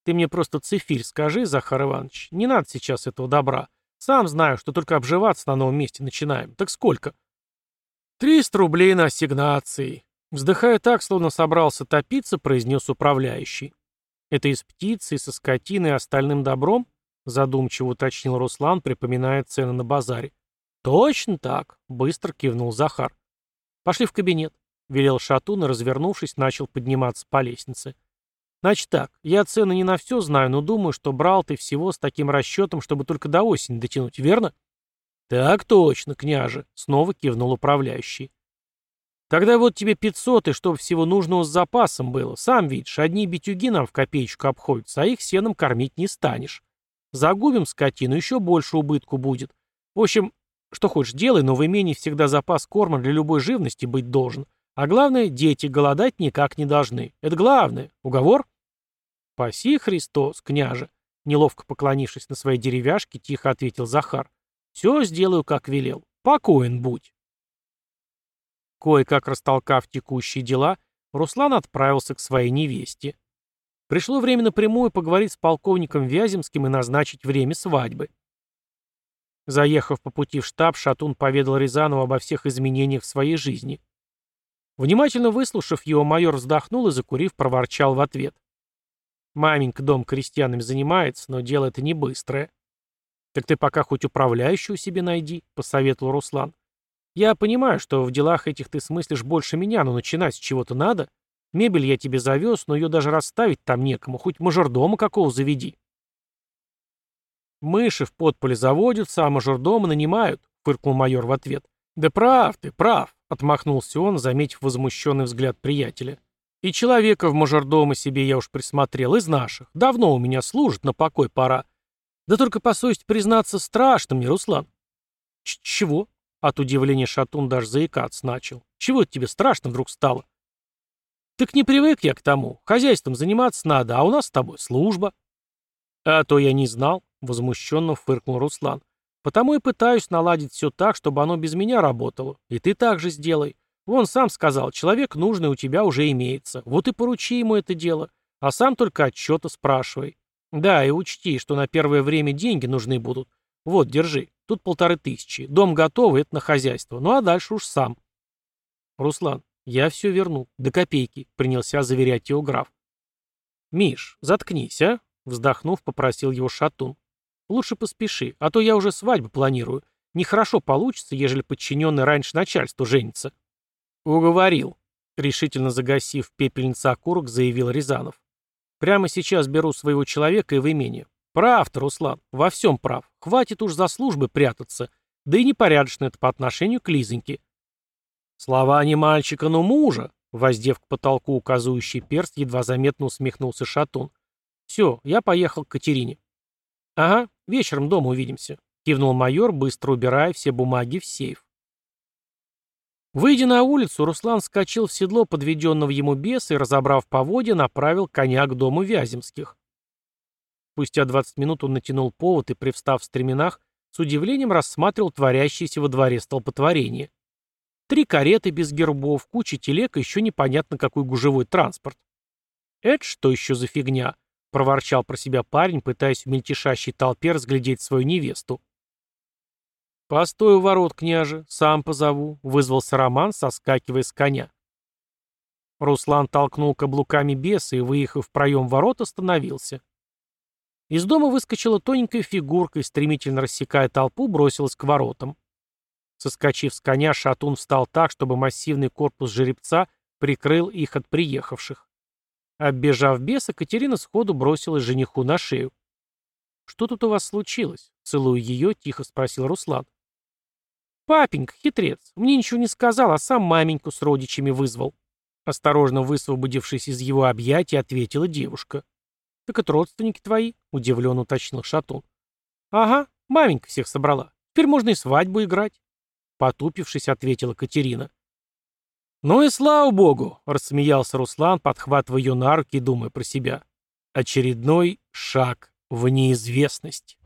«Ты мне просто цифирь скажи, Захар Иванович, не надо сейчас этого добра. Сам знаю, что только обживаться на новом месте начинаем. Так сколько?» «Триста рублей на ассигнации», Вздыхая так, словно собрался топиться, произнес управляющий. «Это из птицы, со скотиной и остальным добром?» Задумчиво уточнил Руслан, припоминая цены на базаре. «Точно так», — быстро кивнул Захар. «Пошли в кабинет», — велел Шатун и, развернувшись, начал подниматься по лестнице. «Значит так, я цены не на все знаю, но думаю, что брал ты всего с таким расчетом, чтобы только до осени дотянуть, верно?» «Так точно, княже», — снова кивнул управляющий. «Тогда вот тебе пятьсот, и чтобы всего нужного с запасом было. Сам видишь, одни битюги нам в копеечку обходятся, а их сеном кормить не станешь. Загубим скотину, еще больше убытку будет. В общем, что хочешь делай, но в имении всегда запас корма для любой живности быть должен. А главное, дети голодать никак не должны. Это главное. Уговор? Паси Христос, княже. Неловко поклонившись на своей деревяшке, тихо ответил Захар. Все сделаю, как велел. Покоен будь. Кое-как растолкав текущие дела, Руслан отправился к своей невесте. Пришло время напрямую поговорить с полковником Вяземским и назначить время свадьбы. Заехав по пути в штаб, Шатун поведал Рязанову обо всех изменениях в своей жизни. Внимательно выслушав его, майор вздохнул и, закурив, проворчал в ответ. «Маменька дом крестьянами занимается, но дело это не быстрое». «Так ты пока хоть управляющего себе найди», — посоветовал Руслан. «Я понимаю, что в делах этих ты смыслишь больше меня, но начинать с чего-то надо. Мебель я тебе завез, но ее даже расставить там некому, хоть мажордома какого заведи». «Мыши в подполе заводятся, а мажордома нанимают», — фыркнул майор в ответ. «Да прав ты, прав», — отмахнулся он, заметив возмущенный взгляд приятеля. «И человека в мажордома себе я уж присмотрел, из наших. Давно у меня служит, на покой пора. Да только по совести признаться страшно мне, Руслан». Ч «Чего?» — от удивления Шатун даже заикаться начал. «Чего это тебе страшно вдруг стало?» «Так не привык я к тому. Хозяйством заниматься надо, а у нас с тобой служба». «А то я не знал», — возмущенно фыркнул Руслан. Потому и пытаюсь наладить все так, чтобы оно без меня работало. И ты так же сделай. Вон сам сказал, человек нужный у тебя уже имеется. Вот и поручи ему это дело. А сам только отчета спрашивай. Да, и учти, что на первое время деньги нужны будут. Вот, держи. Тут полторы тысячи. Дом готовый, это на хозяйство. Ну а дальше уж сам. Руслан, я все верну. До копейки, принялся заверять его граф. Миш, заткнись, а? Вздохнув, попросил его Шатун. Лучше поспеши, а то я уже свадьбу планирую. Нехорошо получится, ежели подчиненный раньше начальству женится. Уговорил. Решительно загасив пепельница окурок, заявил Рязанов. Прямо сейчас беру своего человека и в имение. Прав ты, Руслан, во всем прав. Хватит уж за службы прятаться. Да и непорядочно это по отношению к Лизоньке. Слова не мальчика, но мужа, воздев к потолку указывающий перст, едва заметно усмехнулся Шатун. Все, я поехал к Катерине. Ага, вечером дома увидимся», — кивнул майор, быстро убирая все бумаги в сейф. Выйдя на улицу, Руслан вскочил в седло подведенного ему беса и, разобрав поводья, направил коня к дому Вяземских. Спустя 20 минут он натянул повод и, привстав в стременах, с удивлением рассматривал творящееся во дворе столпотворение. Три кареты без гербов, куча телег и еще непонятно какой гужевой транспорт. Это что еще за фигня? проворчал про себя парень, пытаясь в мельтешащей толпе разглядеть свою невесту. «Постой у ворот, княже, сам позову», — вызвался Роман, соскакивая с коня. Руслан толкнул каблуками беса и, выехав в проем ворот, остановился. Из дома выскочила тоненькая фигурка и, стремительно рассекая толпу, бросилась к воротам. Соскочив с коня, шатун встал так, чтобы массивный корпус жеребца прикрыл их от приехавших. Оббежав беса, Катерина сходу бросилась жениху на шею. «Что тут у вас случилось?» — целуя ее, тихо спросил Руслан. «Папенька, хитрец, мне ничего не сказал, а сам маменьку с родичами вызвал». Осторожно высвободившись из его объятий, ответила девушка. «Так это родственники твои?» — удивленно уточнил Шатун. «Ага, маменька всех собрала. Теперь можно и свадьбу играть». Потупившись, ответила Катерина. «Ну и слава богу!» — рассмеялся Руслан, подхватывая ее на руки и думая про себя. «Очередной шаг в неизвестность».